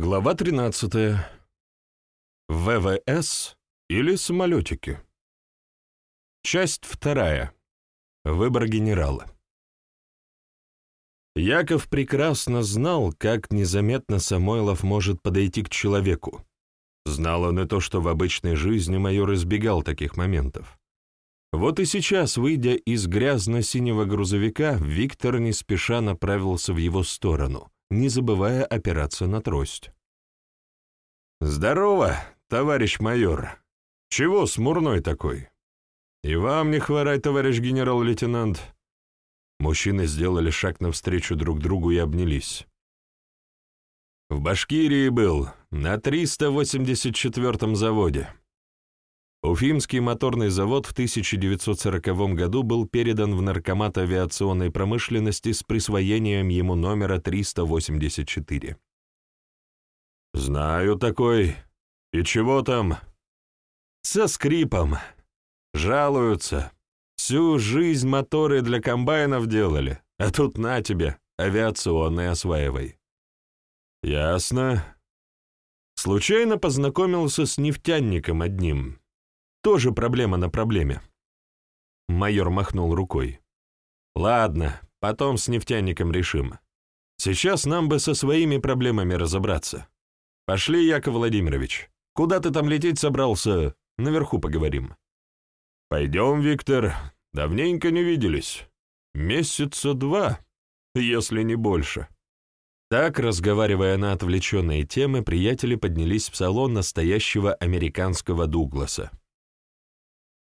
Глава 13. ВВС или самолетики. Часть вторая. Выбор генерала. Яков прекрасно знал, как незаметно Самойлов может подойти к человеку. Знал он и то, что в обычной жизни майор избегал таких моментов. Вот и сейчас, выйдя из грязно-синего грузовика, Виктор не спеша направился в его сторону — не забывая опираться на трость. «Здорово, товарищ майор! Чего смурной такой? И вам не хворать, товарищ генерал-лейтенант!» Мужчины сделали шаг навстречу друг другу и обнялись. «В Башкирии был, на 384-м заводе. Уфимский моторный завод в 1940 году был передан в Наркомат авиационной промышленности с присвоением ему номера 384. «Знаю такой. И чего там?» «Со скрипом. Жалуются. Всю жизнь моторы для комбайнов делали, а тут на тебе, авиационный осваивай». «Ясно», Случайно познакомился с нефтяником одним. Тоже проблема на проблеме. Майор махнул рукой. Ладно, потом с нефтяником решим. Сейчас нам бы со своими проблемами разобраться. Пошли, Яков Владимирович. Куда ты там лететь собрался? Наверху поговорим. Пойдем, Виктор. Давненько не виделись. Месяца два, если не больше. Так, разговаривая на отвлеченные темы, приятели поднялись в салон настоящего американского Дугласа.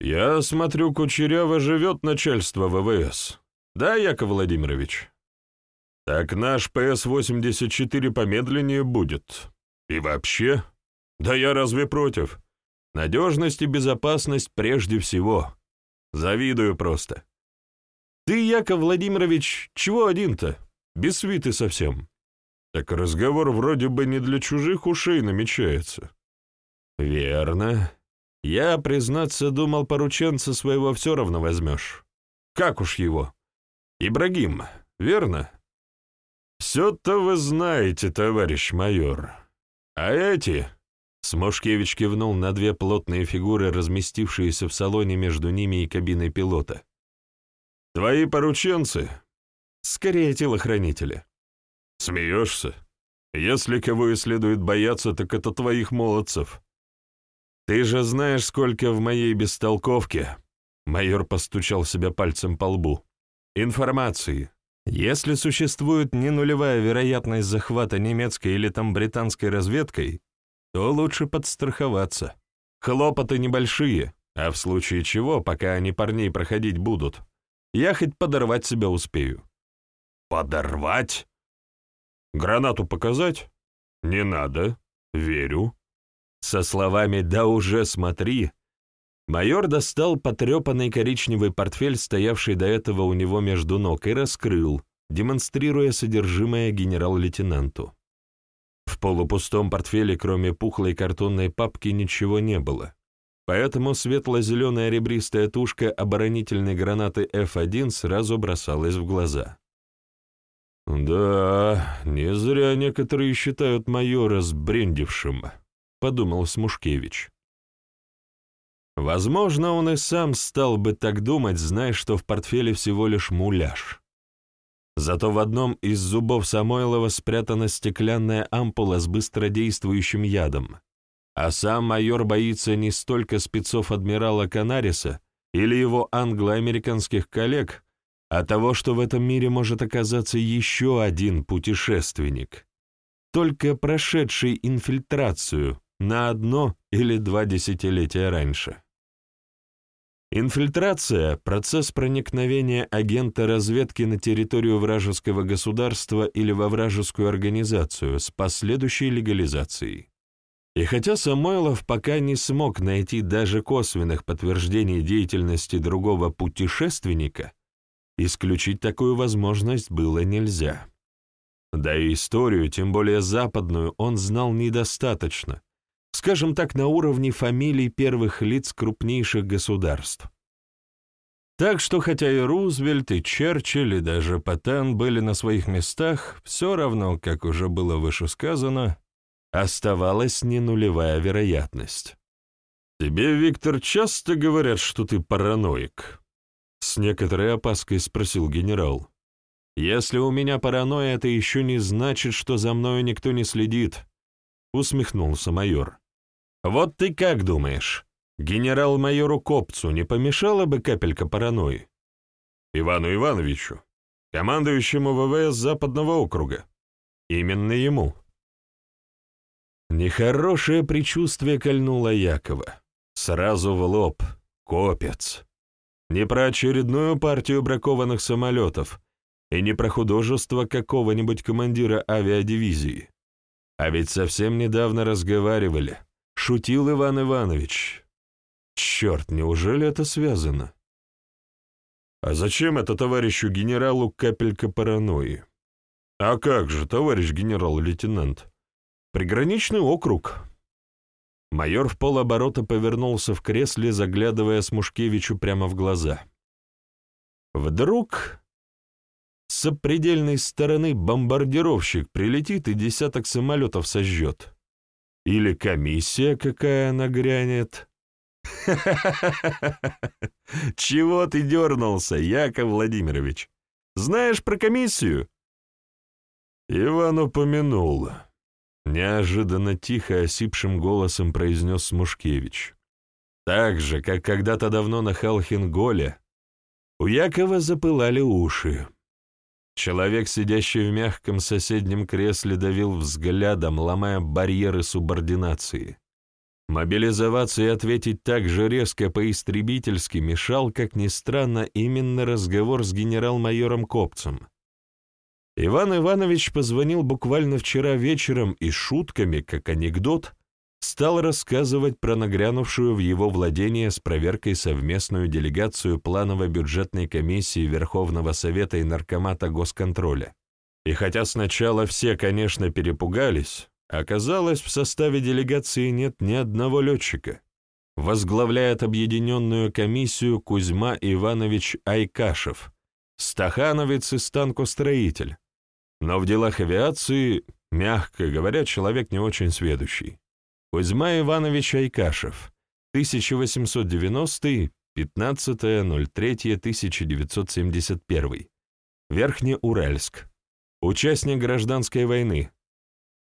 «Я смотрю, Кучерява живет начальство ВВС. Да, Яков Владимирович?» «Так наш ПС-84 помедленнее будет. И вообще? Да я разве против? Надежность и безопасность прежде всего. Завидую просто. Ты, Яков Владимирович, чего один-то? Без свиты совсем». «Так разговор вроде бы не для чужих ушей намечается». «Верно. Я, признаться, думал, порученца своего все равно возьмешь. Как уж его? Ибрагим, верно? Все-то вы знаете, товарищ майор. А эти... Смошкевич кивнул на две плотные фигуры, разместившиеся в салоне между ними и кабиной пилота. «Твои порученцы?» «Скорее телохранители». «Смеешься? Если кого и следует бояться, так это твоих молодцев. «Ты же знаешь, сколько в моей бестолковке...» Майор постучал себя пальцем по лбу. «Информации. Если существует не нулевая вероятность захвата немецкой или там британской разведкой, то лучше подстраховаться. Хлопоты небольшие, а в случае чего, пока они парней проходить будут, я хоть подорвать себя успею». «Подорвать?» «Гранату показать?» «Не надо. Верю. Со словами «да уже смотри», майор достал потрепанный коричневый портфель, стоявший до этого у него между ног, и раскрыл, демонстрируя содержимое генерал-лейтенанту. В полупустом портфеле, кроме пухлой картонной папки, ничего не было, поэтому светло-зеленая ребристая тушка оборонительной гранаты F1 сразу бросалась в глаза. «Да, не зря некоторые считают майора сбрендившим», — подумал Смушкевич. Возможно, он и сам стал бы так думать, зная, что в портфеле всего лишь муляж. Зато в одном из зубов Самойлова спрятана стеклянная ампула с быстродействующим ядом, а сам майор боится не столько спецов адмирала Канариса или его англо-американских коллег, а того, что в этом мире может оказаться еще один путешественник, только прошедший инфильтрацию на одно или два десятилетия раньше. Инфильтрация – процесс проникновения агента разведки на территорию вражеского государства или во вражескую организацию с последующей легализацией. И хотя Самойлов пока не смог найти даже косвенных подтверждений деятельности другого путешественника, исключить такую возможность было нельзя. Да и историю, тем более западную, он знал недостаточно, скажем так, на уровне фамилий первых лиц крупнейших государств. Так что хотя и Рузвельт, и Черчилль, и даже Паттен были на своих местах, все равно, как уже было выше сказано, Оставалась не нулевая вероятность. «Тебе, Виктор, часто говорят, что ты параноик?» С некоторой опаской спросил генерал. «Если у меня паранойя, это еще не значит, что за мною никто не следит», — усмехнулся майор. «Вот ты как думаешь, генерал-майору Копцу не помешала бы капелька паранойи?» «Ивану Ивановичу, командующему ВВС Западного округа. Именно ему». Нехорошее предчувствие кольнуло Якова. Сразу в лоб. Копец. Не про очередную партию бракованных самолетов и не про художество какого-нибудь командира авиадивизии. А ведь совсем недавно разговаривали. Шутил Иван Иванович. Черт, неужели это связано? А зачем это товарищу генералу капелька паранойи? А как же, товарищ генерал-лейтенант? Приграничный округ. Майор в полоборота повернулся в кресле, заглядывая Смушкевичу прямо в глаза. Вдруг с сопредельной стороны бомбардировщик прилетит и десяток самолетов сожжет. Или комиссия какая нагрянет. Чего ты дернулся, Яков Владимирович? Знаешь про комиссию? Иван упомянул. Неожиданно тихо, осипшим голосом произнес Смушкевич. Так же, как когда-то давно на Халхинголе, у Якова запылали уши. Человек, сидящий в мягком соседнем кресле, давил взглядом, ломая барьеры субординации. Мобилизоваться и ответить так же резко по-истребительски мешал, как ни странно, именно разговор с генерал-майором Копцем. Иван Иванович позвонил буквально вчера вечером и шутками, как анекдот, стал рассказывать про нагрянувшую в его владение с проверкой совместную делегацию планово-бюджетной комиссии Верховного Совета и Наркомата Госконтроля. И хотя сначала все, конечно, перепугались, оказалось, в составе делегации нет ни одного летчика. Возглавляет объединенную комиссию Кузьма Иванович Айкашев, стахановец и станкостроитель, но в делах авиации, мягко говоря, человек не очень сведущий. Кузьма Иванович Айкашев, 1890 15.03.1971. Верхнеуральск. Участник гражданской войны.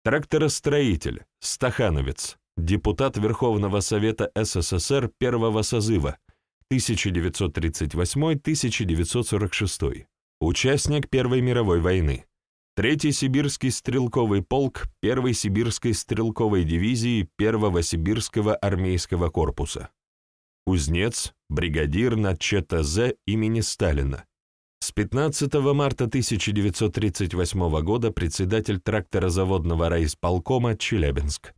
Тракторостроитель, стахановец, депутат Верховного Совета СССР первого созыва, 1938-1946. Участник Первой мировой войны. Третий сибирский стрелковый полк Первой сибирской стрелковой дивизии Первого сибирского армейского корпуса. Кузнец, бригадир на ЧТЗ имени Сталина. С 15 марта 1938 года председатель тракторозаводного райисполкома Челябинск.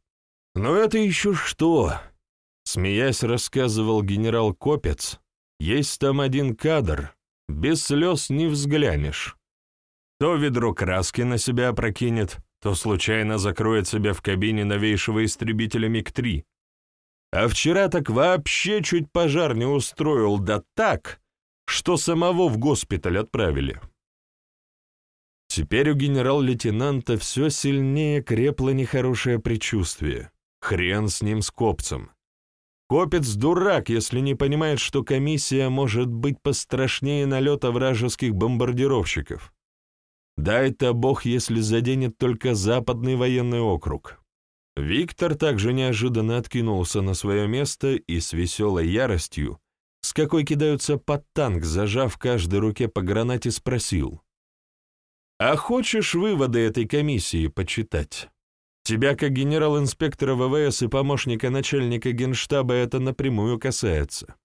«Но это еще что?» Смеясь, рассказывал генерал Копец. «Есть там один кадр, без слез не взглянешь». То ведро краски на себя опрокинет, то случайно закроет себя в кабине новейшего истребителя МиГ-3. А вчера так вообще чуть пожар не устроил, да так, что самого в госпиталь отправили. Теперь у генерал-лейтенанта все сильнее крепло нехорошее предчувствие. Хрен с ним с копцем. Копец дурак, если не понимает, что комиссия может быть пострашнее налета вражеских бомбардировщиков. Дай-то Бог, если заденет только Западный военный округ. Виктор также неожиданно откинулся на свое место и с веселой яростью, с какой кидаются под танк, зажав в каждой руке по гранате, спросил. «А хочешь выводы этой комиссии почитать? Тебя, как генерал-инспектора ВВС и помощника начальника генштаба, это напрямую касается».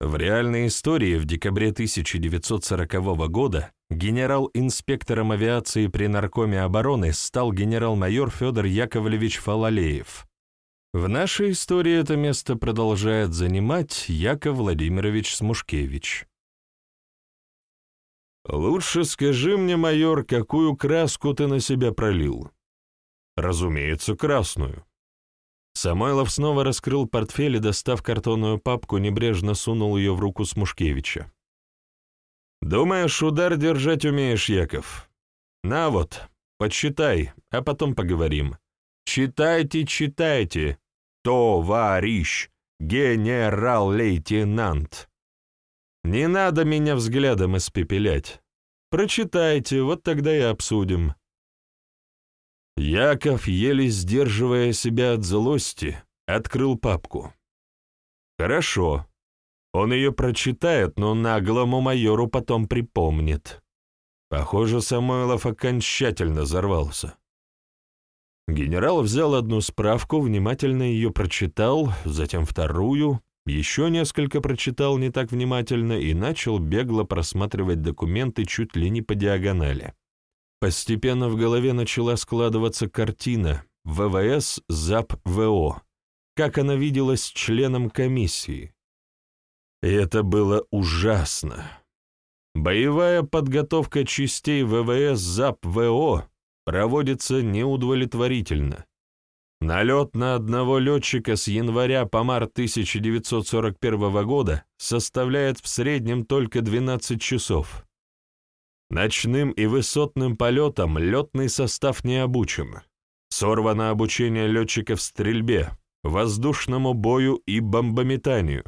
В реальной истории в декабре 1940 года генерал-инспектором авиации при Наркоме обороны стал генерал-майор Федор Яковлевич Фалалеев. В нашей истории это место продолжает занимать Яков Владимирович Смушкевич. «Лучше скажи мне, майор, какую краску ты на себя пролил?» «Разумеется, красную. Самойлов снова раскрыл портфель и, достав картонную папку, небрежно сунул ее в руку Смушкевича. «Думаешь, удар держать умеешь, Яков? На вот, подсчитай, а потом поговорим. Читайте, читайте, товарищ, генерал-лейтенант. Не надо меня взглядом испепелять. Прочитайте, вот тогда и обсудим. Яков, еле сдерживая себя от злости, открыл папку. Хорошо. Он ее прочитает, но наглому майору потом припомнит. Похоже, Самойлов окончательно взорвался. Генерал взял одну справку, внимательно ее прочитал, затем вторую, еще несколько прочитал не так внимательно и начал бегло просматривать документы чуть ли не по диагонали. Постепенно в голове начала складываться картина ВВС ЗАП-ВО, как она виделась членом комиссии. И это было ужасно. Боевая подготовка частей ВВС ЗАП-ВО проводится неудовлетворительно. Налет на одного летчика с января по март 1941 года составляет в среднем только 12 часов. Ночным и высотным полетам летный состав не обучен. Сорвано обучение летчиков стрельбе, воздушному бою и бомбометанию.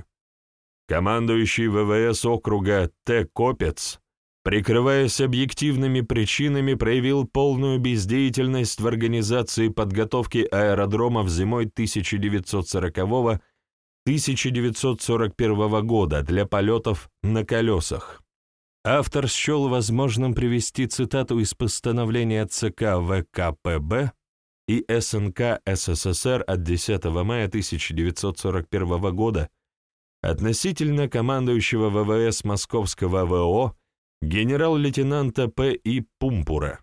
Командующий ВВС округа Т. Копец прикрываясь объективными причинами, проявил полную бездеятельность в организации подготовки аэродромов зимой 1940-1941 года для полетов на колесах. Автор счел возможным привести цитату из постановления ЦК ВКПБ и СНК СССР от 10 мая 1941 года относительно командующего ВВС Московского ВО генерал-лейтенанта П. И. Пумпура.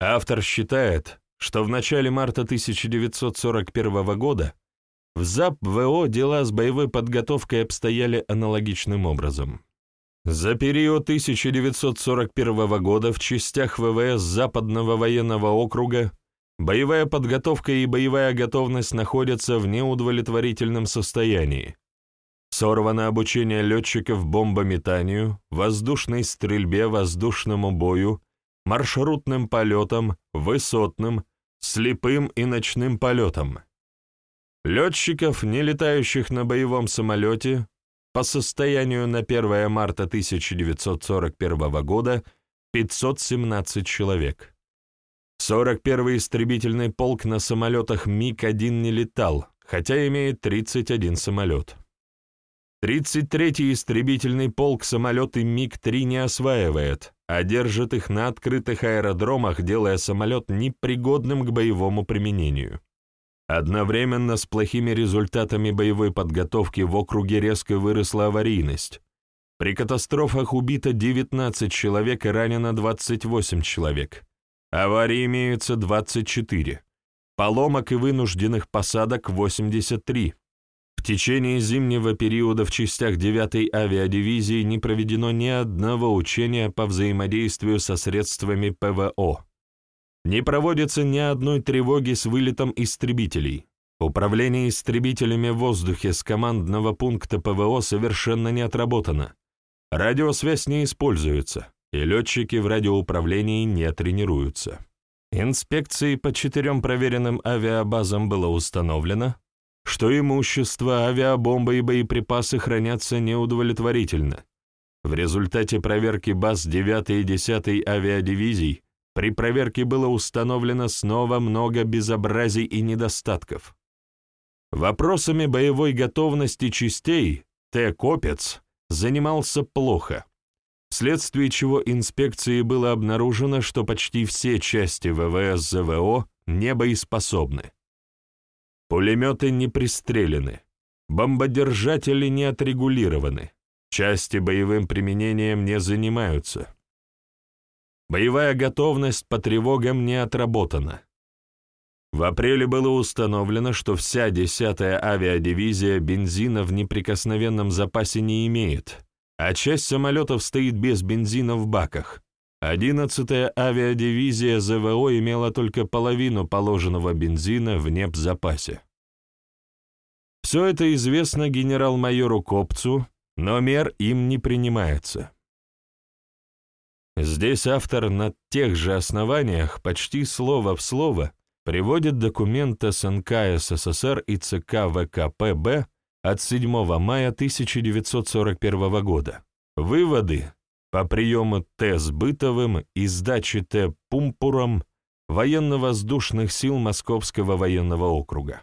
Автор считает, что в начале марта 1941 года в ЗАП-ВО дела с боевой подготовкой обстояли аналогичным образом. За период 1941 года в частях ВВС Западного военного округа боевая подготовка и боевая готовность находятся в неудовлетворительном состоянии, Сорвано обучение летчиков бомбометанию, воздушной стрельбе, воздушному бою, маршрутным полетам, высотным, слепым и ночным полетам. Летчиков, не летающих на боевом самолете, по состоянию на 1 марта 1941 года 517 человек. 41-й истребительный полк на самолетах МиГ-1 не летал, хотя имеет 31 самолет. 33-й истребительный полк самолеты МиГ-3 не осваивает, а держит их на открытых аэродромах, делая самолет непригодным к боевому применению. Одновременно с плохими результатами боевой подготовки в округе резко выросла аварийность. При катастрофах убито 19 человек и ранено 28 человек. Аварии имеются 24. Поломок и вынужденных посадок 83. В течение зимнего периода в частях 9-й авиадивизии не проведено ни одного учения по взаимодействию со средствами ПВО. Не проводится ни одной тревоги с вылетом истребителей. Управление истребителями в воздухе с командного пункта ПВО совершенно не отработано. Радиосвязь не используется, и летчики в радиоуправлении не тренируются. Инспекцией по четырем проверенным авиабазам было установлено, что имущество, авиабомбы и боеприпасы хранятся неудовлетворительно. В результате проверки баз 9 и 10 авиадивизий при проверке было установлено снова много безобразий и недостатков. Вопросами боевой готовности частей Т. Копец занимался плохо, вследствие чего инспекции было обнаружено, что почти все части ВВС ЗВО не боеспособны. Пулеметы не пристрелены, бомбодержатели не отрегулированы, части боевым применением не занимаются. Боевая готовность по тревогам не отработана. В апреле было установлено, что вся 10-я авиадивизия бензина в неприкосновенном запасе не имеет, а часть самолетов стоит без бензина в баках. 11-я авиадивизия ЗВО имела только половину положенного бензина в непзапасе. Все это известно генерал-майору Копцу, но мер им не принимается. Здесь автор на тех же основаниях почти слово в слово приводит документ СНК СССР и ЦК ВКПБ от 7 мая 1941 года. Выводы по приему Т. Сбытовым и сдаче Т. Пумпуром военно-воздушных сил Московского военного округа.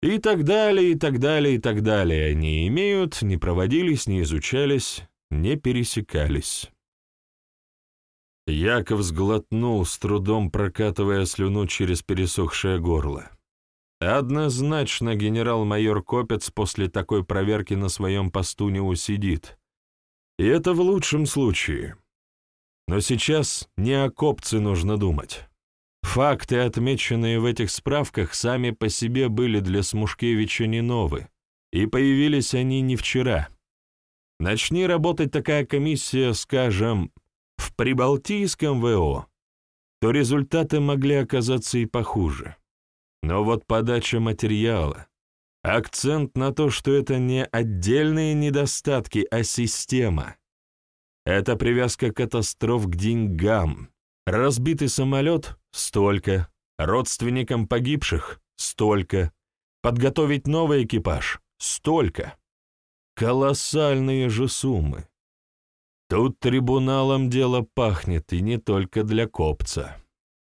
И так далее, и так далее, и так далее. Не имеют, не проводились, не изучались, не пересекались. Яков сглотнул, с трудом прокатывая слюну через пересохшее горло. Однозначно генерал-майор Копец после такой проверки на своем посту не усидит. И это в лучшем случае. Но сейчас не о Копце нужно думать. Факты, отмеченные в этих справках, сами по себе были для Смушкевича не новы, и появились они не вчера. Начни работать такая комиссия, скажем, в Прибалтийском ВО, то результаты могли оказаться и похуже. Но вот подача материала, акцент на то, что это не отдельные недостатки, а система. Это привязка катастроф к деньгам. Разбитый самолет — столько. Родственникам погибших — столько. Подготовить новый экипаж — столько. Колоссальные же суммы. Тут трибуналом дело пахнет, и не только для копца.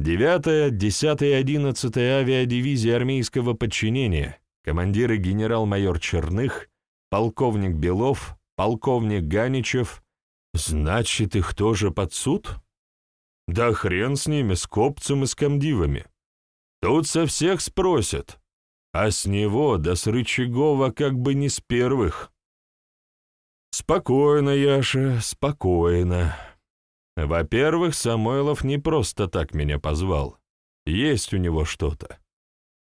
9-я, 10-я и 11-я авиадивизии армейского подчинения, командиры генерал-майор Черных, полковник Белов, полковник Ганичев. Значит, их тоже под суд? Да хрен с ними, с копцем и с комдивами. Тут со всех спросят, а с него, да с Рычагова, как бы не с первых. «Спокойно, Яша, спокойно. Во-первых, Самойлов не просто так меня позвал. Есть у него что-то.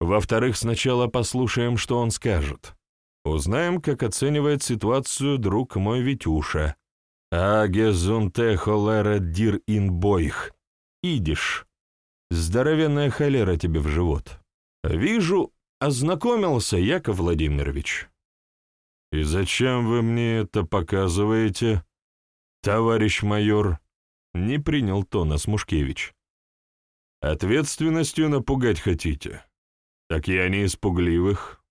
Во-вторых, сначала послушаем, что он скажет. Узнаем, как оценивает ситуацию друг мой Витюша. Аге зунте холера дир ин бойх. Идиш. Здоровенная холера тебе в живот. Вижу, ознакомился, Яков Владимирович. «И зачем вы мне это показываете, товарищ майор?» — не принял тона Смушкевич. «Ответственностью напугать хотите? Так я не испугливых».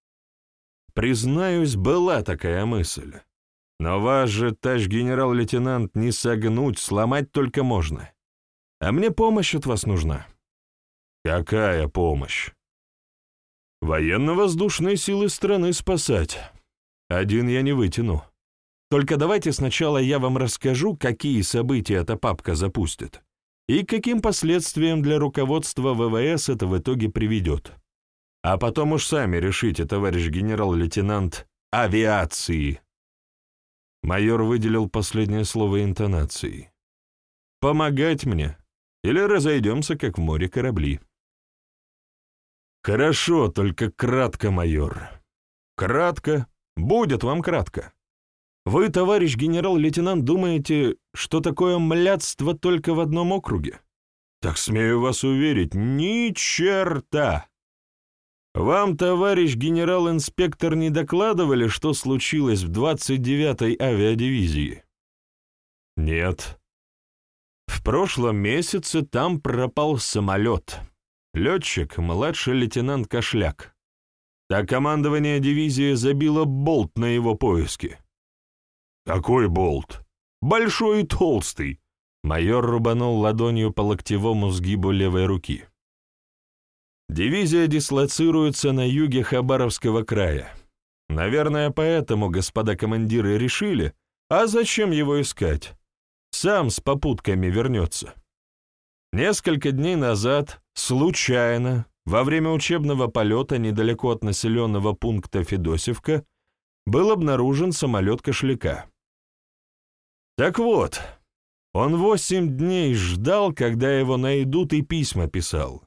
Признаюсь, была такая мысль. Но вас же, товарищ генерал-лейтенант, не согнуть, сломать только можно. А мне помощь от вас нужна. Какая помощь? Военно-воздушные силы страны спасать. Один я не вытяну. Только давайте сначала я вам расскажу, какие события эта папка запустит и каким последствиям для руководства ВВС это в итоге приведет. А потом уж сами решите, товарищ генерал-лейтенант авиации. Майор выделил последнее слово интонацией. «Помогать мне, или разойдемся, как в море корабли». «Хорошо, только кратко, майор. Кратко, Будет вам кратко. Вы, товарищ генерал-лейтенант, думаете, что такое млядство только в одном округе? Так смею вас уверить, ни черта! Вам, товарищ генерал-инспектор, не докладывали, что случилось в 29-й авиадивизии? Нет. В прошлом месяце там пропал самолет. Летчик, младший лейтенант Кошляк так командование дивизии забило болт на его поиски. «Какой болт?» «Большой и толстый!» Майор рубанул ладонью по локтевому сгибу левой руки. Дивизия дислоцируется на юге Хабаровского края. Наверное, поэтому господа командиры решили, а зачем его искать? Сам с попутками вернется. Несколько дней назад, случайно, во время учебного полета недалеко от населенного пункта Федосевка был обнаружен самолет кошляка. Так вот, он восемь дней ждал, когда его найдут, и письма писал.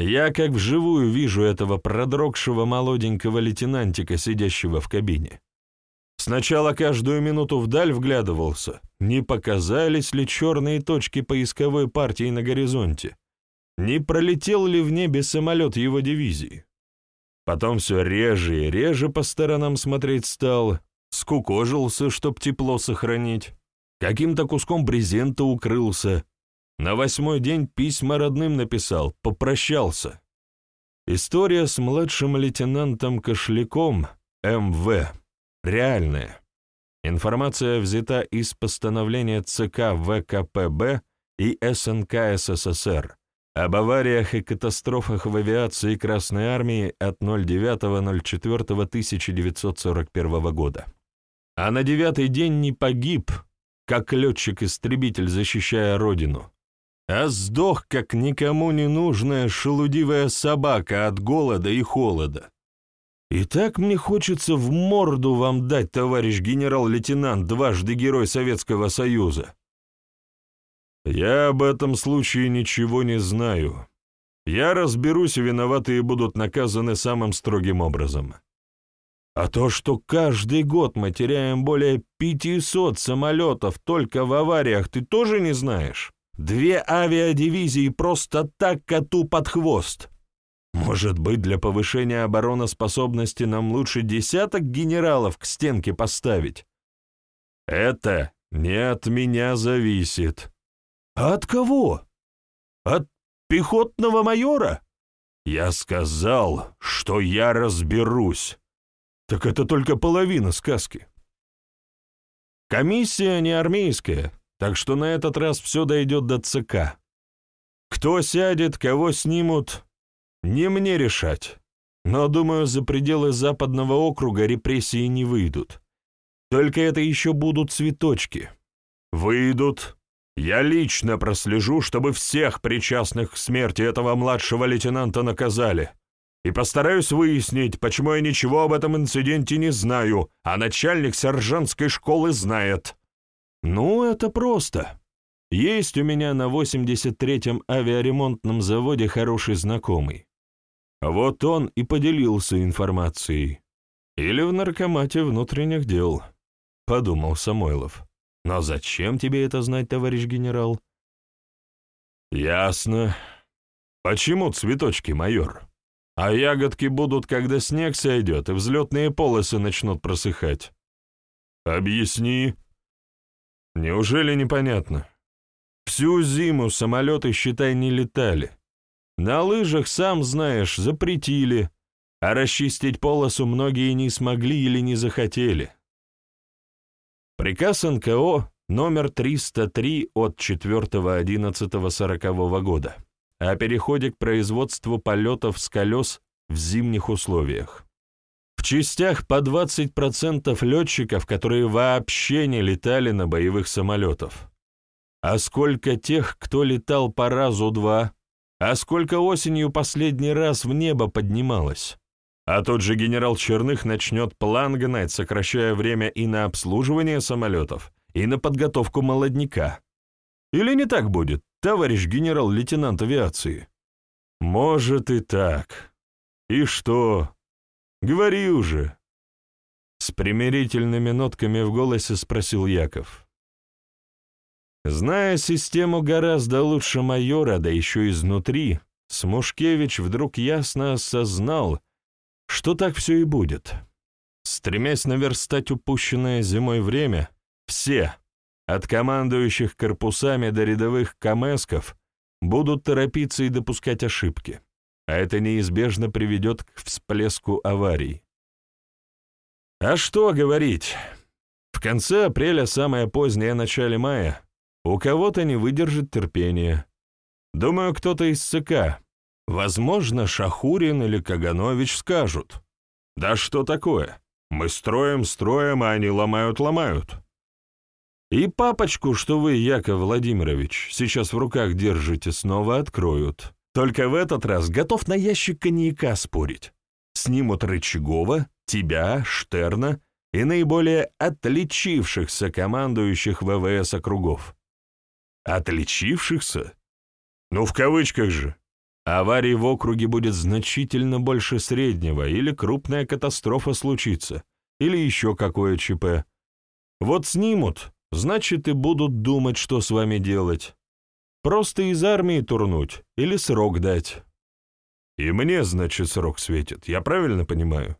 Я как вживую вижу этого продрогшего молоденького лейтенантика, сидящего в кабине. Сначала каждую минуту вдаль вглядывался, не показались ли черные точки поисковой партии на горизонте, не пролетел ли в небе самолет его дивизии. Потом все реже и реже по сторонам смотреть стал, скукожился, чтоб тепло сохранить, каким-то куском брезента укрылся. На восьмой день письма родным написал, попрощался. История с младшим лейтенантом Кошляком, МВ, реальная. Информация взята из постановления ЦК ВКПБ и СНК СССР об авариях и катастрофах в авиации Красной Армии от 09.04.1941 года. А на девятый день не погиб, как летчик-истребитель, защищая Родину, а сдох, как никому не нужная шелудивая собака от голода и холода. И так мне хочется в морду вам дать, товарищ генерал-лейтенант, дважды Герой Советского Союза. Я об этом случае ничего не знаю. Я разберусь, виноватые будут наказаны самым строгим образом. А то, что каждый год мы теряем более 500 самолетов только в авариях, ты тоже не знаешь? Две авиадивизии просто так коту под хвост. Может быть, для повышения обороноспособности нам лучше десяток генералов к стенке поставить? Это не от меня зависит. От кого? От пехотного майора? Я сказал, что я разберусь. Так это только половина сказки. Комиссия не армейская, так что на этот раз все дойдет до ЦК. Кто сядет, кого снимут, не мне решать. Но, думаю, за пределы Западного округа репрессии не выйдут. Только это еще будут цветочки. Выйдут. Я лично прослежу, чтобы всех причастных к смерти этого младшего лейтенанта наказали. И постараюсь выяснить, почему я ничего об этом инциденте не знаю, а начальник сержантской школы знает. Ну, это просто. Есть у меня на 83-м авиаремонтном заводе хороший знакомый. Вот он и поделился информацией. Или в наркомате внутренних дел, подумал Самойлов. Но зачем тебе это знать, товарищ генерал? Ясно. Почему цветочки, майор? А ягодки будут, когда снег сойдет, и взлетные полосы начнут просыхать. Объясни. Неужели непонятно? Всю зиму самолеты, считай, не летали. На лыжах, сам знаешь, запретили, а расчистить полосу многие не смогли или не захотели. Приказ НКО номер 303 от 4.11.40 года о переходе к производству полетов с колес в зимних условиях. В частях по 20% летчиков, которые вообще не летали на боевых самолетах. А сколько тех, кто летал по разу-два, а сколько осенью последний раз в небо поднималось. А тот же генерал Черных начнет план гнать, сокращая время и на обслуживание самолетов, и на подготовку молодняка. Или не так будет, товарищ генерал-лейтенант авиации? Может и так. И что? Говори уже!» С примирительными нотками в голосе спросил Яков. Зная систему гораздо лучше майора, да еще изнутри, Смушкевич вдруг ясно осознал, что так все и будет. Стремясь наверстать упущенное зимой время, все, от командующих корпусами до рядовых камесков, будут торопиться и допускать ошибки а это неизбежно приведет к всплеску аварий. А что говорить? В конце апреля, самое позднее начале мая, у кого-то не выдержит терпения. Думаю, кто-то из ЦК, возможно, Шахурин или Каганович скажут. Да что такое? Мы строим, строим, а они ломают, ломают. И папочку, что вы, Яков Владимирович, сейчас в руках держите, снова откроют. Только в этот раз готов на ящик коньяка спорить. Снимут Рычагова, тебя, Штерна и наиболее отличившихся командующих ВВС округов. Отличившихся? Ну, в кавычках же. Аварий в округе будет значительно больше среднего, или крупная катастрофа случится, или еще какое ЧП. Вот снимут, значит, и будут думать, что с вами делать. Просто из армии турнуть или срок дать. И мне, значит, срок светит, я правильно понимаю?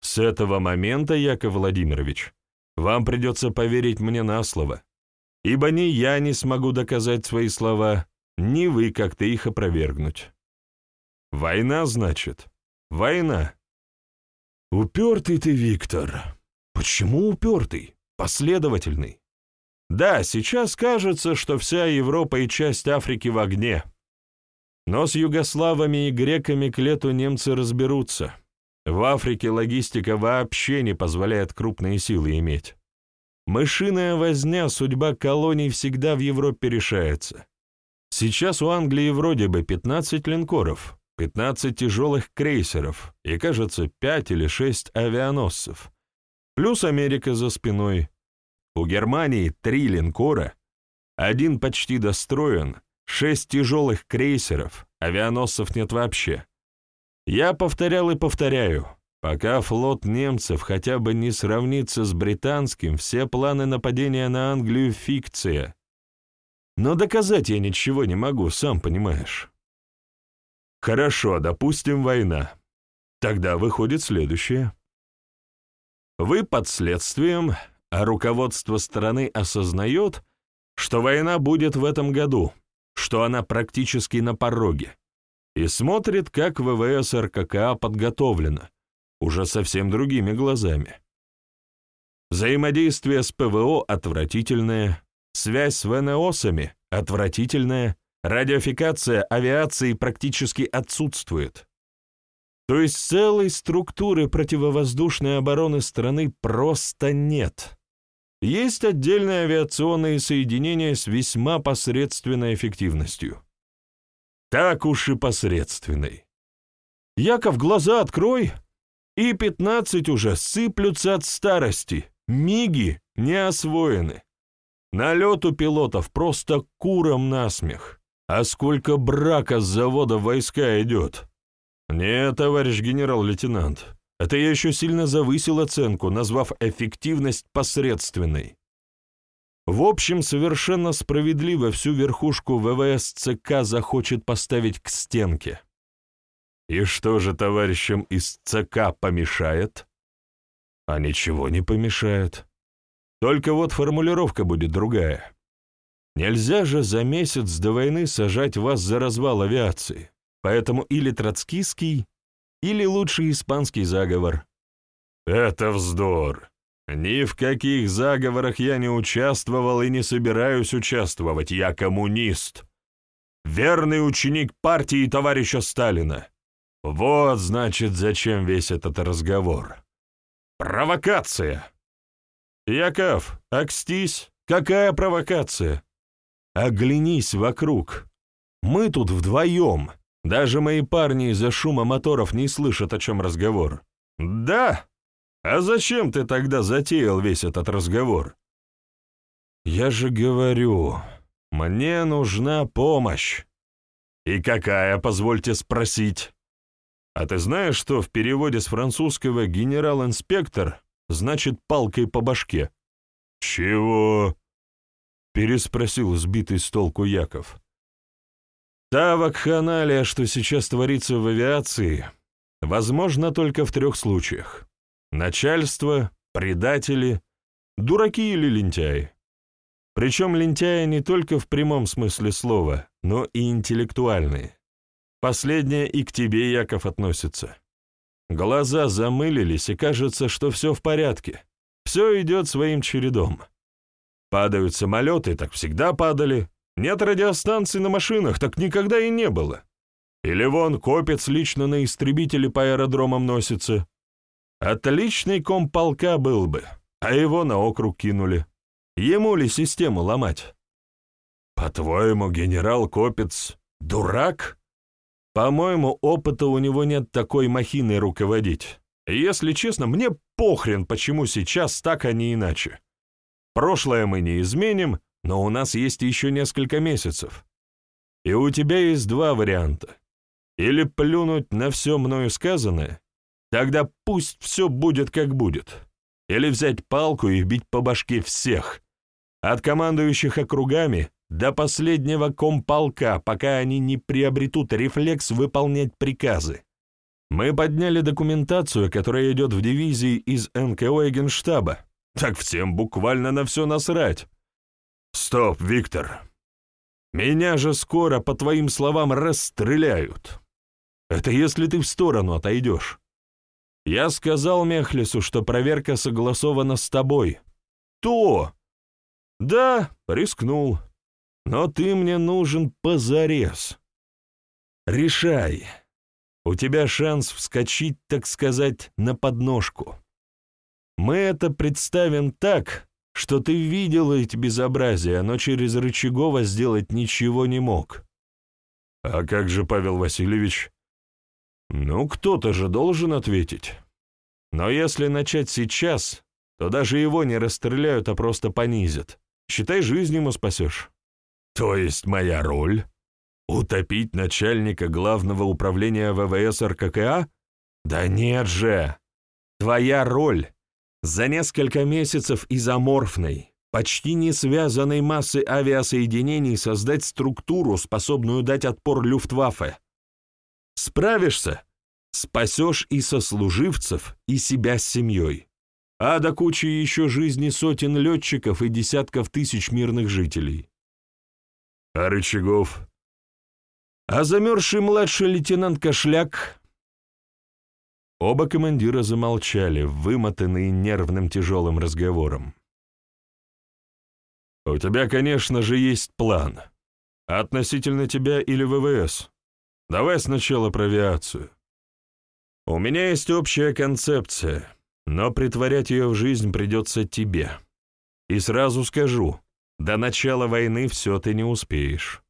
С этого момента, Яков Владимирович, вам придется поверить мне на слово, ибо ни я не смогу доказать свои слова, ни вы как-то их опровергнуть. Война, значит? Война. Упертый ты, Виктор. Почему упертый? Последовательный. Да, сейчас кажется, что вся Европа и часть Африки в огне. Но с югославами и греками к лету немцы разберутся. В Африке логистика вообще не позволяет крупные силы иметь. Мышиная возня, судьба колоний всегда в Европе решается. Сейчас у Англии вроде бы 15 линкоров, 15 тяжелых крейсеров и, кажется, 5 или 6 авианосцев. Плюс Америка за спиной. У Германии три линкора, один почти достроен, шесть тяжелых крейсеров, авианосцев нет вообще. Я повторял и повторяю, пока флот немцев хотя бы не сравнится с британским, все планы нападения на Англию — фикция. Но доказать я ничего не могу, сам понимаешь. Хорошо, допустим, война. Тогда выходит следующее. Вы под следствием, а руководство страны осознает, что война будет в этом году, что она практически на пороге, и смотрит, как ВВС РККА подготовлено, уже совсем другими глазами. Взаимодействие с ПВО отвратительное, связь с ВНОСами отвратительная, радиофикация авиации практически отсутствует. То есть целой структуры противовоздушной обороны страны просто нет. Есть отдельные авиационные соединения с весьма посредственной эффективностью. Так уж и посредственной. Яков, глаза открой, и пятнадцать уже сыплются от старости, миги не освоены. Налет у пилотов просто куром насмех. А сколько брака с завода войска идет? «Нет, товарищ генерал-лейтенант, это я еще сильно завысил оценку, назвав эффективность посредственной. В общем, совершенно справедливо всю верхушку ВВС ЦК захочет поставить к стенке. И что же товарищам из ЦК помешает? А ничего не помешает. Только вот формулировка будет другая. Нельзя же за месяц до войны сажать вас за развал авиации. Поэтому или троцкийский, или лучший испанский заговор. Это вздор. Ни в каких заговорах я не участвовал и не собираюсь участвовать. Я коммунист. Верный ученик партии товарища Сталина. Вот, значит, зачем весь этот разговор. Провокация. Яков, окстись. Какая провокация? Оглянись вокруг. Мы тут вдвоем. Даже мои парни из-за шума моторов не слышат, о чем разговор. Да? А зачем ты тогда затеял весь этот разговор? Я же говорю, мне нужна помощь. И какая, позвольте спросить? А ты знаешь, что в переводе с французского «генерал-инспектор» значит «палкой по башке»? Чего? Переспросил сбитый с толку Яков. Та вакханалия, что сейчас творится в авиации, возможно только в трех случаях. Начальство, предатели, дураки или лентяи. Причем лентяи не только в прямом смысле слова, но и интеллектуальные. Последнее и к тебе, Яков, относится. Глаза замылились, и кажется, что все в порядке. Все идет своим чередом. Падают самолеты, так всегда падали, нет радиостанций на машинах, так никогда и не было. Или вон копец лично на истребители по аэродромам носится. Отличный комполка был бы, а его на округ кинули. Ему ли систему ломать? По-твоему, генерал Копец дурак? По-моему, опыта у него нет такой махиной руководить. если честно, мне похрен, почему сейчас так, а не иначе. Прошлое мы не изменим, но у нас есть еще несколько месяцев. И у тебя есть два варианта. Или плюнуть на все мною сказанное, тогда пусть все будет как будет. Или взять палку и бить по башке всех, от командующих округами до последнего комполка, пока они не приобретут рефлекс выполнять приказы. Мы подняли документацию, которая идет в дивизии из НКО и Генштаба. Так всем буквально на все насрать. «Стоп, Виктор! Меня же скоро, по твоим словам, расстреляют. Это если ты в сторону отойдешь. Я сказал Мехлису, что проверка согласована с тобой. То! Да, рискнул. Но ты мне нужен позарез. Решай. У тебя шанс вскочить, так сказать, на подножку. Мы это представим так, что ты видел эти безобразия, но через Рычагова сделать ничего не мог. А как же Павел Васильевич? Ну, кто-то же должен ответить. Но если начать сейчас, то даже его не расстреляют, а просто понизят. Считай, жизнь ему спасешь. То есть моя роль — утопить начальника главного управления ВВС РККА? Да нет же! Твоя роль — за несколько месяцев изоморфной, почти не связанной массы авиасоединений создать структуру, способную дать отпор Люфтваффе. Справишься? Спасешь и сослуживцев, и себя с семьей. А до кучи еще жизни сотен летчиков и десятков тысяч мирных жителей. А Рычагов? А замерзший младший лейтенант Кошляк? Оба командира замолчали, вымотанные нервным тяжелым разговором. «У тебя, конечно же, есть план. Относительно тебя или ВВС. Давай сначала про авиацию. У меня есть общая концепция, но притворять ее в жизнь придется тебе. И сразу скажу, до начала войны все ты не успеешь.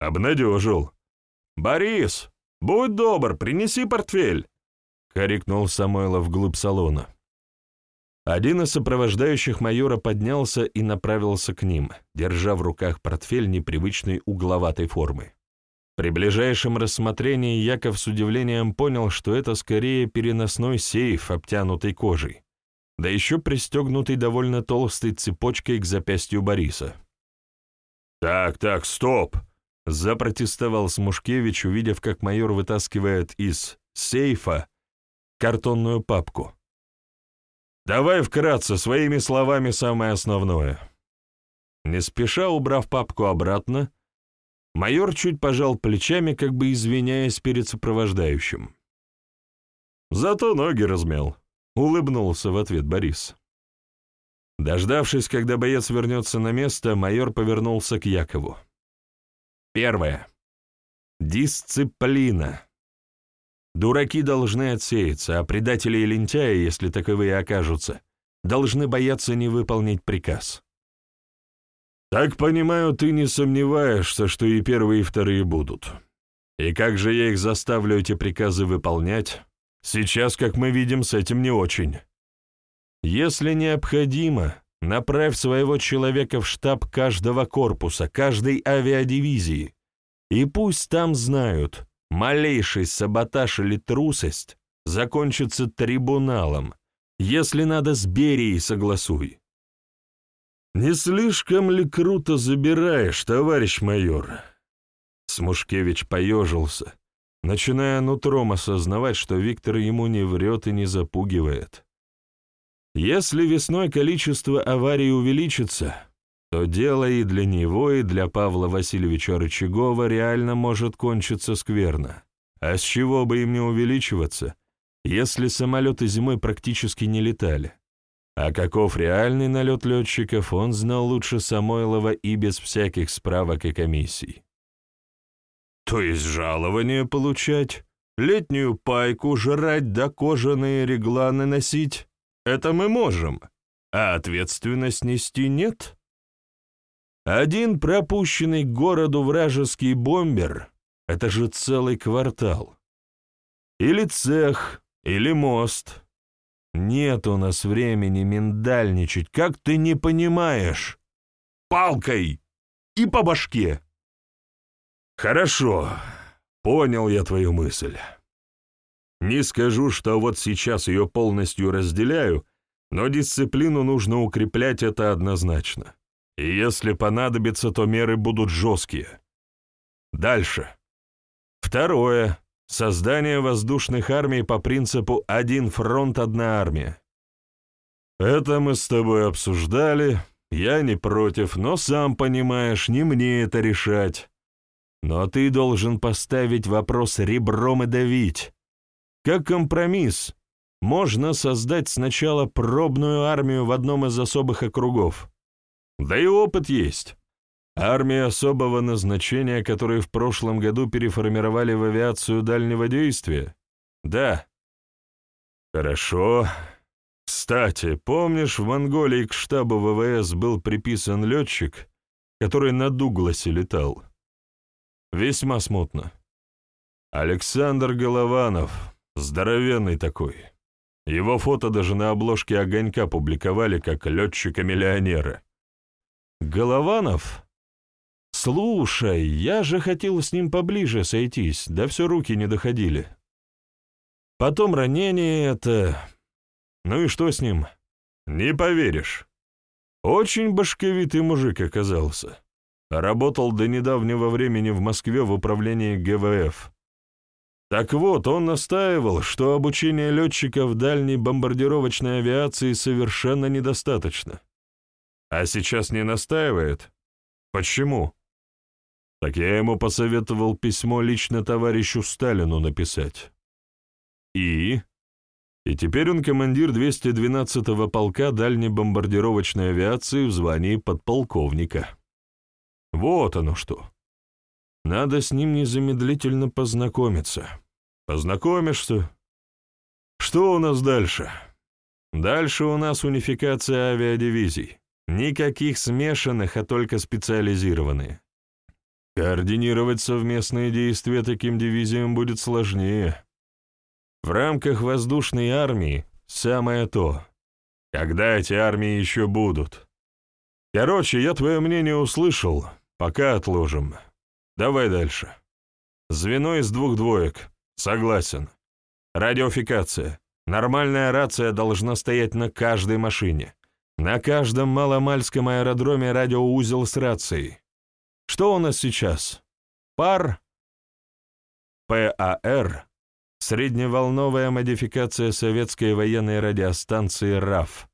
Обнадежил. «Борис, будь добр, принеси портфель!» — крикнул Самойлов вглубь салона. Один из сопровождающих майора поднялся и направился к ним, держа в руках портфель непривычной угловатой формы. При ближайшем рассмотрении Яков с удивлением понял, что это скорее переносной сейф, обтянутый кожей, да еще пристегнутый довольно толстой цепочкой к запястью Бориса. «Так, так, стоп!» — запротестовал Смушкевич, увидев, как майор вытаскивает из сейфа картонную папку. «Давай вкратце, своими словами, самое основное». Не спеша убрав папку обратно, Майор чуть пожал плечами, как бы извиняясь перед сопровождающим. «Зато ноги размял», — улыбнулся в ответ Борис. Дождавшись, когда боец вернется на место, майор повернулся к Якову. Первое. Дисциплина. Дураки должны отсеяться, а предатели и лентяи, если таковые окажутся, должны бояться не выполнить приказ. «Так понимаю, ты не сомневаешься, что и первые, и вторые будут. И как же я их заставлю эти приказы выполнять? Сейчас, как мы видим, с этим не очень. Если необходимо, направь своего человека в штаб каждого корпуса, каждой авиадивизии, и пусть там знают, малейший саботаж или трусость закончится трибуналом, если надо с Берией согласуй». «Не слишком ли круто забираешь, товарищ майор?» Смушкевич поежился, начиная нутром осознавать, что Виктор ему не врет и не запугивает. Если весной количество аварий увеличится, то дело и для него, и для Павла Васильевича Рычагова реально может кончиться скверно. А с чего бы им не увеличиваться, если самолеты зимой практически не летали? А каков реальный налет летчиков, он знал лучше Самойлова и без всяких справок и комиссий. То есть жалование получать, летнюю пайку жрать да кожаные регланы носить — это мы можем, а ответственность нести нет? Один пропущенный к городу вражеский бомбер — это же целый квартал. Или цех, или мост — нет у нас времени миндальничать, как ты не понимаешь? Палкой и по башке. Хорошо, понял я твою мысль. Не скажу, что вот сейчас ее полностью разделяю, но дисциплину нужно укреплять это однозначно. И если понадобится, то меры будут жесткие. Дальше. Второе. Создание воздушных армий по принципу «один фронт, одна армия». Это мы с тобой обсуждали, я не против, но сам понимаешь, не мне это решать. Но ты должен поставить вопрос ребром и давить. Как компромисс, можно создать сначала пробную армию в одном из особых округов. Да и опыт есть. Армии особого назначения, которые в прошлом году переформировали в авиацию дальнего действия? Да. Хорошо. Кстати, помнишь, в Монголии к штабу ВВС был приписан летчик, который на Дугласе летал? Весьма смутно. Александр Голованов, здоровенный такой. Его фото даже на обложке «Огонька» публиковали как летчика-миллионера. Голованов? Слушай, я же хотел с ним поближе сойтись, да все руки не доходили. Потом ранение это... Ну и что с ним? Не поверишь. Очень башковитый мужик оказался. Работал до недавнего времени в Москве в управлении ГВФ. Так вот, он настаивал, что обучение летчиков дальней бомбардировочной авиации совершенно недостаточно. А сейчас не настаивает? Почему? Так я ему посоветовал письмо лично товарищу Сталину написать. И? И теперь он командир 212-го полка дальней бомбардировочной авиации в звании подполковника. Вот оно что. Надо с ним незамедлительно познакомиться. Познакомишься. Что у нас дальше? Дальше у нас унификация авиадивизий. Никаких смешанных, а только специализированные. Координировать совместные действия таким дивизиям будет сложнее. В рамках воздушной армии самое то. Когда эти армии еще будут? Короче, я твое мнение услышал, пока отложим. Давай дальше. Звено из двух двоек. Согласен. Радиофикация. Нормальная рация должна стоять на каждой машине. На каждом маломальском аэродроме радиоузел с рацией. Что у нас сейчас? ПАР? ПАР — средневолновая модификация советской военной радиостанции РАФ.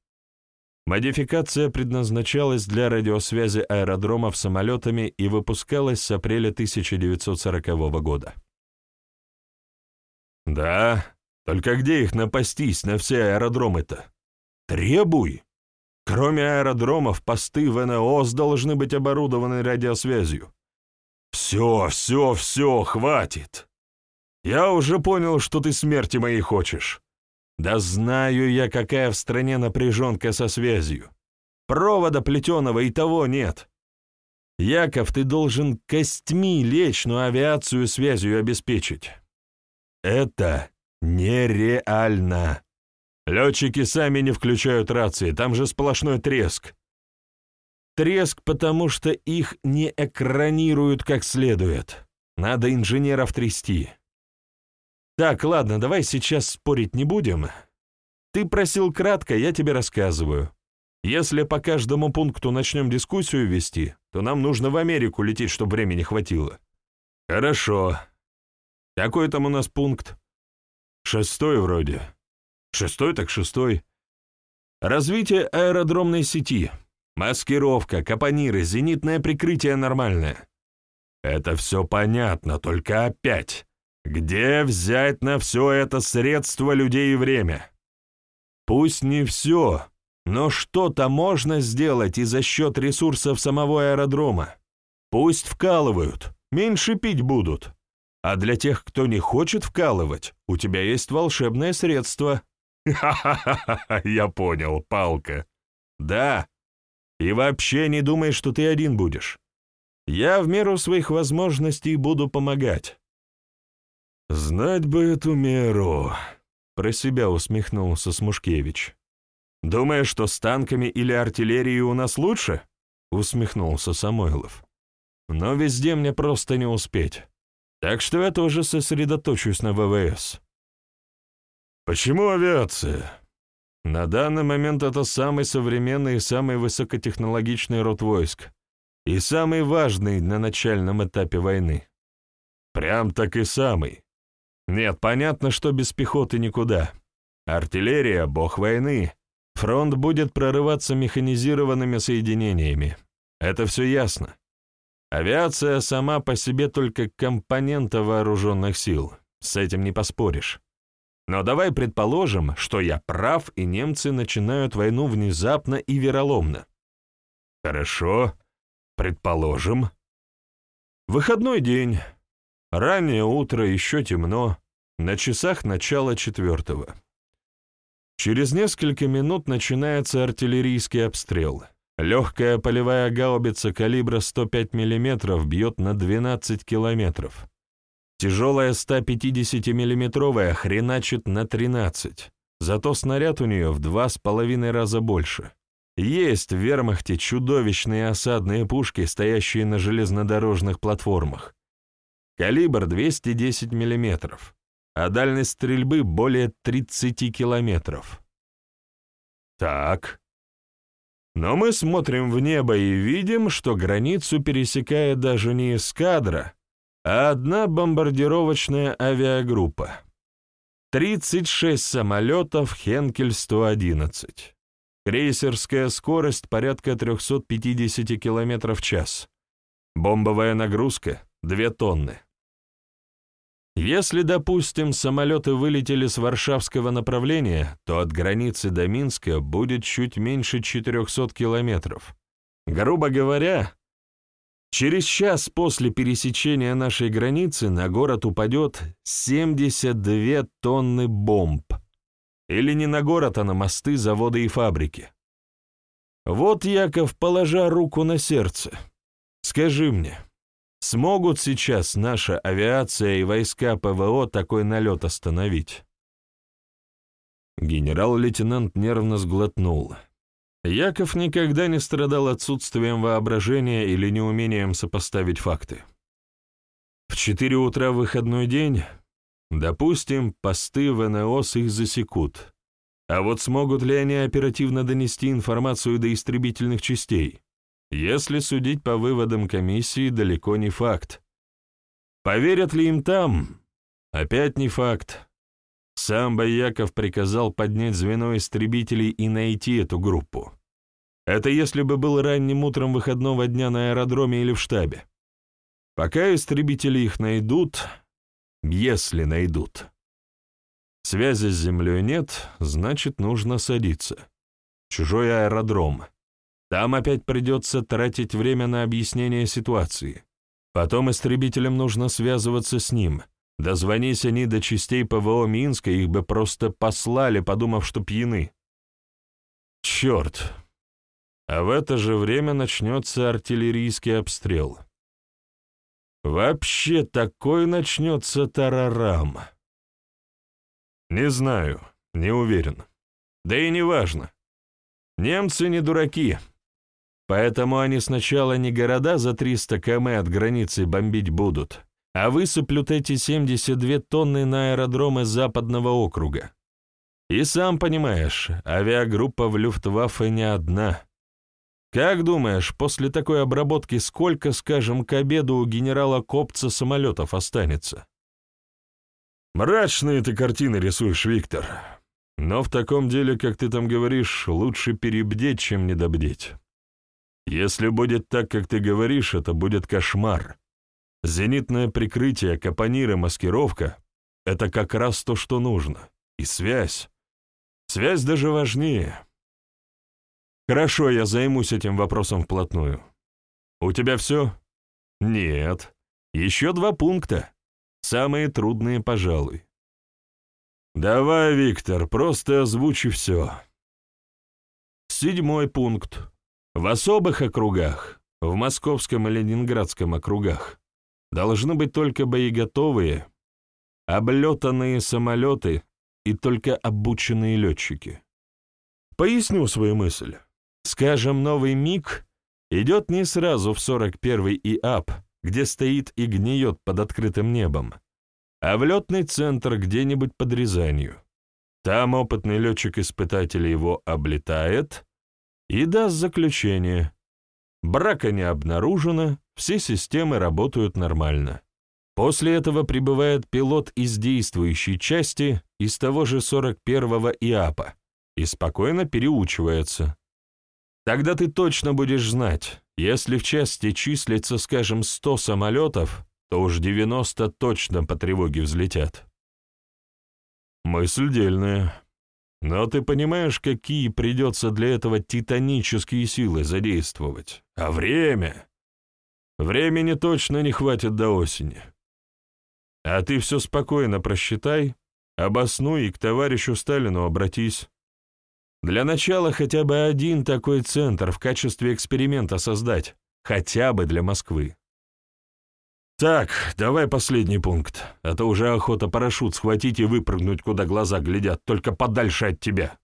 Модификация предназначалась для радиосвязи аэродромов самолетами и выпускалась с апреля 1940 года. Да, только где их напастись на все аэродромы-то? Требуй! Кроме аэродромов, посты в НОС должны быть оборудованы радиосвязью. Все, все, все, хватит. Я уже понял, что ты смерти моей хочешь. Да знаю я, какая в стране напряженка со связью. Провода плетеного и того нет. Яков, ты должен костьми лечь, но авиацию связью обеспечить. Это нереально. Летчики сами не включают рации, там же сплошной треск. Треск, потому что их не экранируют как следует. Надо инженеров трясти. Так, ладно, давай сейчас спорить не будем. Ты просил кратко, я тебе рассказываю. Если по каждому пункту начнем дискуссию вести, то нам нужно в Америку лететь, чтобы времени хватило. Хорошо. Какой там у нас пункт? Шестой вроде. Шестой так шестой. Развитие аэродромной сети. Маскировка, капониры, зенитное прикрытие нормальное. Это все понятно, только опять. Где взять на все это средства людей и время? Пусть не все, но что-то можно сделать и за счет ресурсов самого аэродрома. Пусть вкалывают, меньше пить будут. А для тех, кто не хочет вкалывать, у тебя есть волшебное средство. Ха-ха-ха, я понял, палка. Да. И вообще не думай, что ты один будешь. Я в меру своих возможностей буду помогать. «Знать бы эту меру», — про себя усмехнулся Смушкевич. «Думаешь, что с танками или артиллерией у нас лучше?» — усмехнулся Самойлов. «Но везде мне просто не успеть. Так что я тоже сосредоточусь на ВВС». «Почему авиация?» «На данный момент это самый современный и самый высокотехнологичный род войск и самый важный на начальном этапе войны. Прям так и самый. Нет, понятно, что без пехоты никуда. Артиллерия — бог войны. Фронт будет прорываться механизированными соединениями. Это все ясно. Авиация сама по себе только компонента вооруженных сил, с этим не поспоришь. Но давай предположим, что я прав, и немцы начинают войну внезапно и вероломно. Хорошо, предположим. Выходной день. Раннее утро, еще темно. На часах начало четвертого. Через несколько минут начинается артиллерийский обстрел. Легкая полевая гаубица калибра 105 мм бьет на 12 километров. Тяжелая 150 миллиметровая хреначит на 13, зато снаряд у нее в два с половиной раза больше. Есть в вермахте чудовищные осадные пушки, стоящие на железнодорожных платформах. Калибр 210 мм, а дальность стрельбы более 30 километров. Так. Но мы смотрим в небо и видим, что границу пересекает даже не эскадра, одна бомбардировочная авиагруппа. 36 самолетов «Хенкель-111». Крейсерская скорость порядка 350 км в час. Бомбовая нагрузка — 2 тонны. Если, допустим, самолеты вылетели с варшавского направления, то от границы до Минска будет чуть меньше 400 километров. Грубо говоря, через час после пересечения нашей границы на город упадет 72 тонны бомб. Или не на город, а на мосты, заводы и фабрики. Вот, Яков, положа руку на сердце, скажи мне, смогут сейчас наша авиация и войска ПВО такой налет остановить? Генерал-лейтенант нервно сглотнул. Яков никогда не страдал отсутствием воображения или неумением сопоставить факты. В четыре утра в выходной день Допустим, посты ВНОС их засекут. А вот смогут ли они оперативно донести информацию до истребительных частей? Если судить по выводам комиссии, далеко не факт. Поверят ли им там? Опять не факт. Сам Бояков приказал поднять звено истребителей и найти эту группу. Это если бы был ранним утром выходного дня на аэродроме или в штабе. Пока истребители их найдут, если найдут. Связи с землей нет, значит, нужно садиться. Чужой аэродром. Там опять придется тратить время на объяснение ситуации. Потом истребителям нужно связываться с ним. Дозвонись они до частей ПВО Минска, их бы просто послали, подумав, что пьяны. Черт! А в это же время начнется артиллерийский обстрел. Вообще такой начнется тарарам. Не знаю, не уверен. Да и не важно. Немцы не дураки. Поэтому они сначала не города за 300 км от границы бомбить будут, а высыплют эти 72 тонны на аэродромы Западного округа. И сам понимаешь, авиагруппа в Люфтваффе не одна. Как думаешь, после такой обработки сколько, скажем, к обеду у генерала Копца самолетов останется? Мрачные ты картины рисуешь, Виктор. Но в таком деле, как ты там говоришь, лучше перебдеть, чем недобдеть. Если будет так, как ты говоришь, это будет кошмар. Зенитное прикрытие, капониры, маскировка — это как раз то, что нужно. И связь. Связь даже важнее. Хорошо, я займусь этим вопросом вплотную. У тебя все? Нет. Еще два пункта. Самые трудные, пожалуй. Давай, Виктор, просто озвучи все. Седьмой пункт. В особых округах, в московском и ленинградском округах, должны быть только боеготовые, облетанные самолеты и только обученные летчики. Поясню свою мысль. Скажем, новый МиГ идет не сразу в 41-й ИАП, где стоит и гниет под открытым небом, а в летный центр где-нибудь под Рязанью. Там опытный летчик-испытатель его облетает и даст заключение. Брака не обнаружено, все системы работают нормально. После этого прибывает пилот из действующей части из того же 41-го ИАПа и спокойно переучивается. Тогда ты точно будешь знать, если в части числится, скажем, 100 самолетов, то уж 90 точно по тревоге взлетят. Мысль дельная. Но ты понимаешь, какие придется для этого титанические силы задействовать. А время? Времени точно не хватит до осени. А ты все спокойно просчитай, обоснуй и к товарищу Сталину обратись. Для начала хотя бы один такой центр в качестве эксперимента создать, хотя бы для Москвы. Так, давай последний пункт, а то уже охота парашют схватить и выпрыгнуть, куда глаза глядят, только подальше от тебя.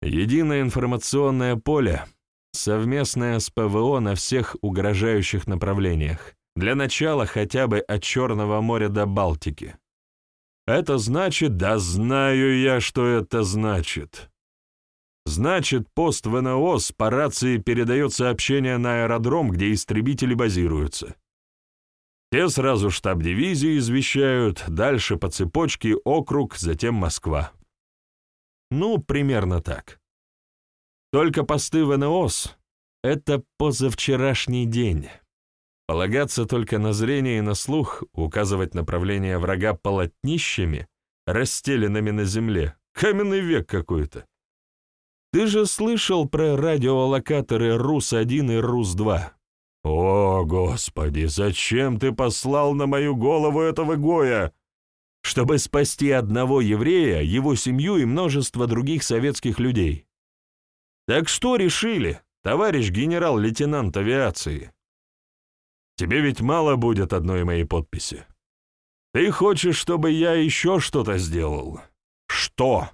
Единое информационное поле, совместное с ПВО на всех угрожающих направлениях. Для начала хотя бы от Черного моря до Балтики. Это значит, да знаю я, что это значит. Значит, пост ВНОС по рации передает сообщение на аэродром, где истребители базируются. Те сразу штаб дивизии извещают, дальше по цепочке округ, затем Москва. Ну, примерно так. Только посты ВНОС — это позавчерашний день. Полагаться только на зрение и на слух, указывать направление врага полотнищами, расстеленными на земле. Каменный век какой-то. Ты же слышал про радиолокаторы РУС-1 и РУС-2? О, Господи, зачем ты послал на мою голову этого Гоя? Чтобы спасти одного еврея, его семью и множество других советских людей. Так что решили, товарищ генерал-лейтенант авиации? Тебе ведь мало будет одной моей подписи. Ты хочешь, чтобы я еще что-то сделал? Что?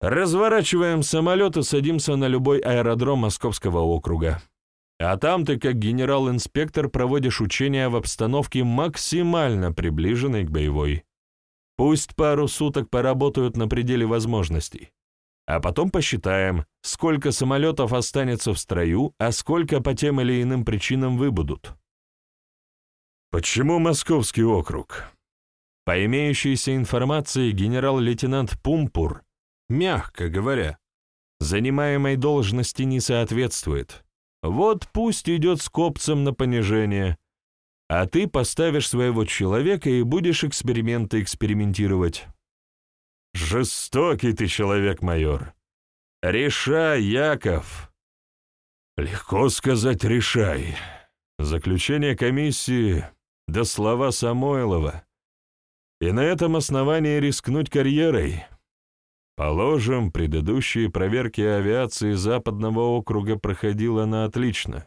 Разворачиваем самолет и садимся на любой аэродром Московского округа. А там ты, как генерал-инспектор, проводишь учения в обстановке максимально приближенной к боевой. Пусть пару суток поработают на пределе возможностей. А потом посчитаем, сколько самолетов останется в строю, а сколько по тем или иным причинам выбудут. Почему Московский округ? По имеющейся информации, генерал-лейтенант Пумпур, мягко говоря, занимаемой должности не соответствует. Вот пусть идет с копцем на понижение, а ты поставишь своего человека и будешь эксперименты экспериментировать. Жестокий ты человек, майор. Решай, Яков. Легко сказать «решай». Заключение комиссии да слова Самойлова. И на этом основании рискнуть карьерой. Положим, предыдущие проверки авиации Западного округа проходила на отлично.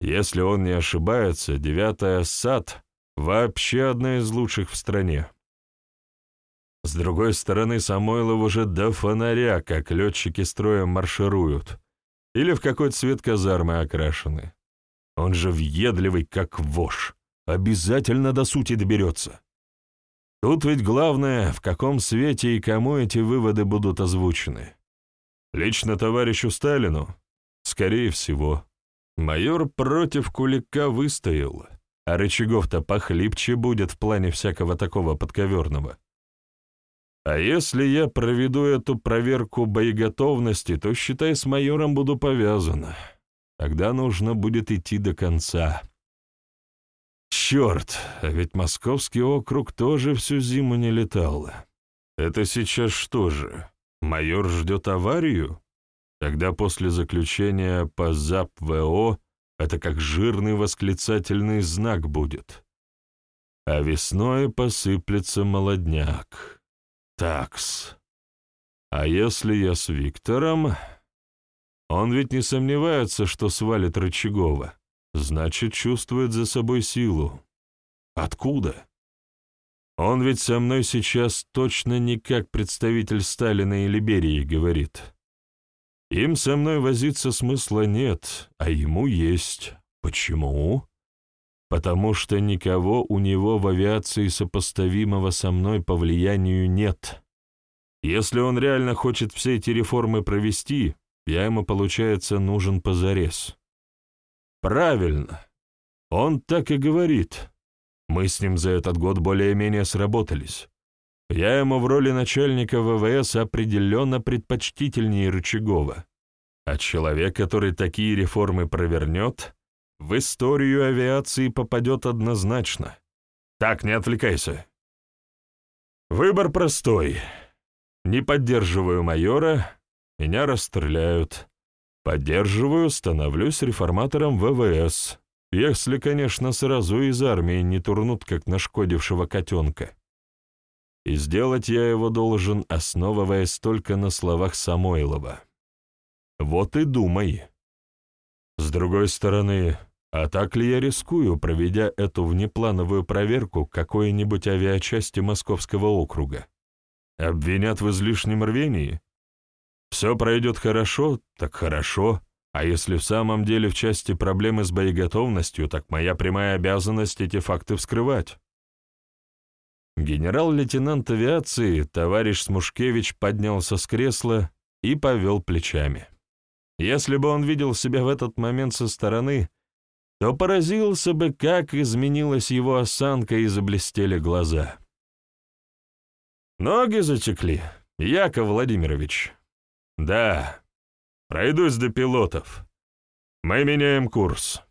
Если он не ошибается, девятая САД вообще одна из лучших в стране. С другой стороны, Самойлов уже до фонаря, как летчики строем маршируют. Или в какой цвет казармы окрашены. Он же въедливый, как вож. Обязательно до сути доберется. Тут ведь главное, в каком свете и кому эти выводы будут озвучены. Лично товарищу Сталину? Скорее всего. Майор против Кулика выстоял, а рычагов-то похлипче будет в плане всякого такого подковерного. А если я проведу эту проверку боеготовности, то, считай, с майором буду повязан. Тогда нужно будет идти до конца. Черт, а ведь московский округ тоже всю зиму не летал. Это сейчас что же, майор ждет аварию? Тогда после заключения по ЗАП-ВО это как жирный восклицательный знак будет. А весной посыплется молодняк. Такс. А если я с Виктором? Он ведь не сомневается, что свалит Рычагова. Значит, чувствует за собой силу. Откуда? Он ведь со мной сейчас точно не как представитель Сталина или Берии говорит. Им со мной возиться смысла нет, а ему есть. Почему? потому что никого у него в авиации сопоставимого со мной по влиянию нет. Если он реально хочет все эти реформы провести, я ему, получается, нужен позарез. Правильно. Он так и говорит. Мы с ним за этот год более-менее сработались. Я ему в роли начальника ВВС определенно предпочтительнее Рычагова. А человек, который такие реформы провернет, в историю авиации попадет однозначно. Так, не отвлекайся. Выбор простой. Не поддерживаю майора, меня расстреляют. Поддерживаю, становлюсь реформатором ВВС, если, конечно, сразу из армии не турнут, как нашкодившего котенка. И сделать я его должен, основываясь только на словах Самойлова. Вот и думай. С другой стороны, а так ли я рискую, проведя эту внеплановую проверку какой-нибудь авиачасти Московского округа? Обвинят в излишнем рвении? Все пройдет хорошо, так хорошо, а если в самом деле в части проблемы с боеготовностью, так моя прямая обязанность эти факты вскрывать. Генерал-лейтенант авиации, товарищ Смушкевич, поднялся с кресла и повел плечами. Если бы он видел себя в этот момент со стороны, то поразился бы, как изменилась его осанка и заблестели глаза. «Ноги затекли, Яков Владимирович», «Да, пройдусь до пилотов. Мы меняем курс».